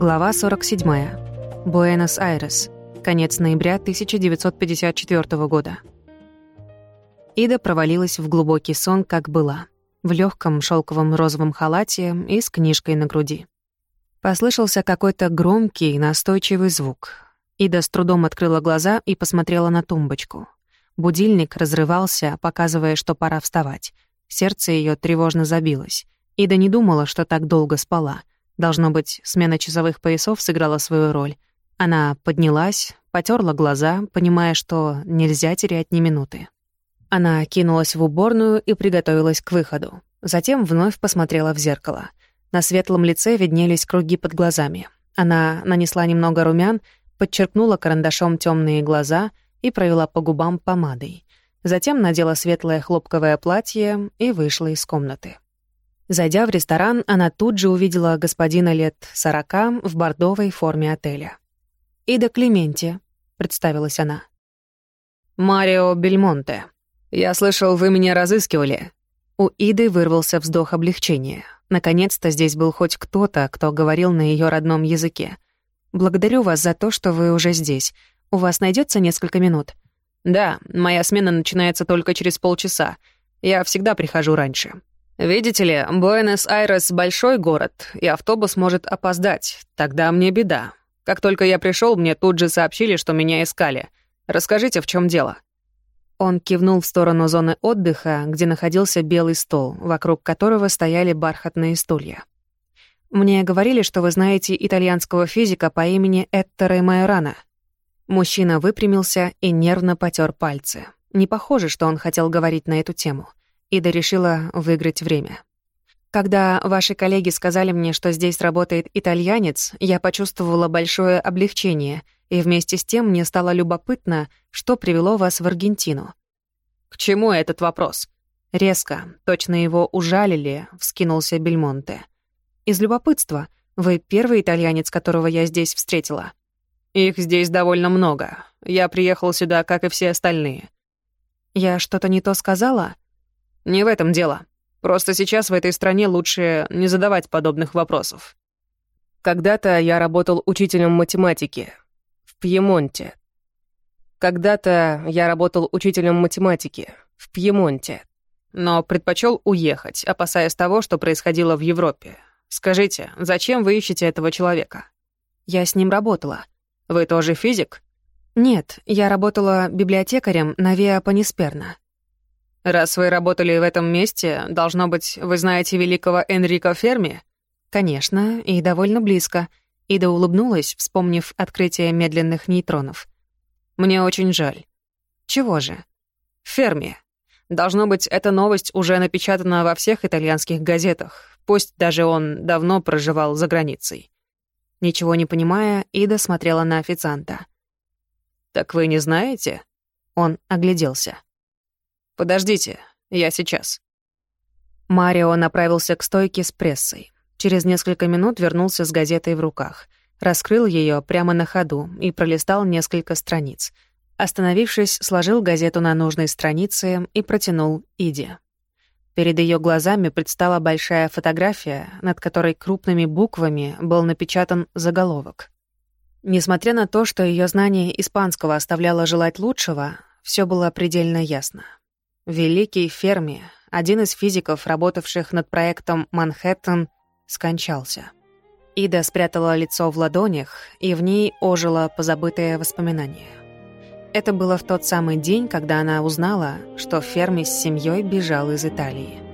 Глава 47. Буэнос-Айрес. Конец ноября 1954 года. Ида провалилась в глубокий сон, как была, в легком шелковом розовом халате и с книжкой на груди. Послышался какой-то громкий, настойчивый звук. Ида с трудом открыла глаза и посмотрела на тумбочку. Будильник разрывался, показывая, что пора вставать. Сердце ее тревожно забилось. Ида не думала, что так долго спала — Должно быть, смена часовых поясов сыграла свою роль. Она поднялась, потерла глаза, понимая, что нельзя терять ни минуты. Она кинулась в уборную и приготовилась к выходу. Затем вновь посмотрела в зеркало. На светлом лице виднелись круги под глазами. Она нанесла немного румян, подчеркнула карандашом темные глаза и провела по губам помадой. Затем надела светлое хлопковое платье и вышла из комнаты. Зайдя в ресторан, она тут же увидела господина лет сорока в бордовой форме отеля. «Ида Клементи», — представилась она. «Марио Бельмонте. Я слышал, вы меня разыскивали». У Иды вырвался вздох облегчения. Наконец-то здесь был хоть кто-то, кто говорил на ее родном языке. «Благодарю вас за то, что вы уже здесь. У вас найдется несколько минут?» «Да, моя смена начинается только через полчаса. Я всегда прихожу раньше. Видите ли, Буэнос-Айрес — большой город, и автобус может опоздать. Тогда мне беда. Как только я пришел, мне тут же сообщили, что меня искали. Расскажите, в чем дело?» Он кивнул в сторону зоны отдыха, где находился белый стол, вокруг которого стояли бархатные стулья. «Мне говорили, что вы знаете итальянского физика по имени Эттере Майорана». Мужчина выпрямился и нервно потер пальцы. Не похоже, что он хотел говорить на эту тему. Ида решила выиграть время. Когда ваши коллеги сказали мне, что здесь работает итальянец, я почувствовала большое облегчение, и вместе с тем мне стало любопытно, что привело вас в Аргентину. «К чему этот вопрос?» Резко, точно его ужалили, вскинулся Бельмонте. «Из любопытства. Вы первый итальянец, которого я здесь встретила». «Их здесь довольно много. Я приехал сюда, как и все остальные». «Я что-то не то сказала?» Не в этом дело. Просто сейчас в этой стране лучше не задавать подобных вопросов. Когда-то я работал учителем математики в Пьемонте. Когда-то я работал учителем математики в Пьемонте, но предпочел уехать, опасаясь того, что происходило в Европе. Скажите, зачем вы ищете этого человека? Я с ним работала. Вы тоже физик? Нет, я работала библиотекарем на Виа Панисперна. Раз вы работали в этом месте, должно быть, вы знаете великого Энрико Ферми? Конечно, и довольно близко. Ида улыбнулась, вспомнив открытие медленных нейтронов. Мне очень жаль. Чего же? Ферми. Должно быть, эта новость уже напечатана во всех итальянских газетах, пусть даже он давно проживал за границей. Ничего не понимая, Ида смотрела на официанта. «Так вы не знаете?» Он огляделся. «Подождите, я сейчас». Марио направился к стойке с прессой. Через несколько минут вернулся с газетой в руках. Раскрыл ее прямо на ходу и пролистал несколько страниц. Остановившись, сложил газету на нужной странице и протянул Иде. Перед ее глазами предстала большая фотография, над которой крупными буквами был напечатан заголовок. Несмотря на то, что ее знание испанского оставляло желать лучшего, все было предельно ясно. Великий Ферми, один из физиков, работавших над проектом «Манхэттен», скончался. Ида спрятала лицо в ладонях, и в ней ожило позабытое воспоминание. Это было в тот самый день, когда она узнала, что Ферми с семьей бежал из Италии.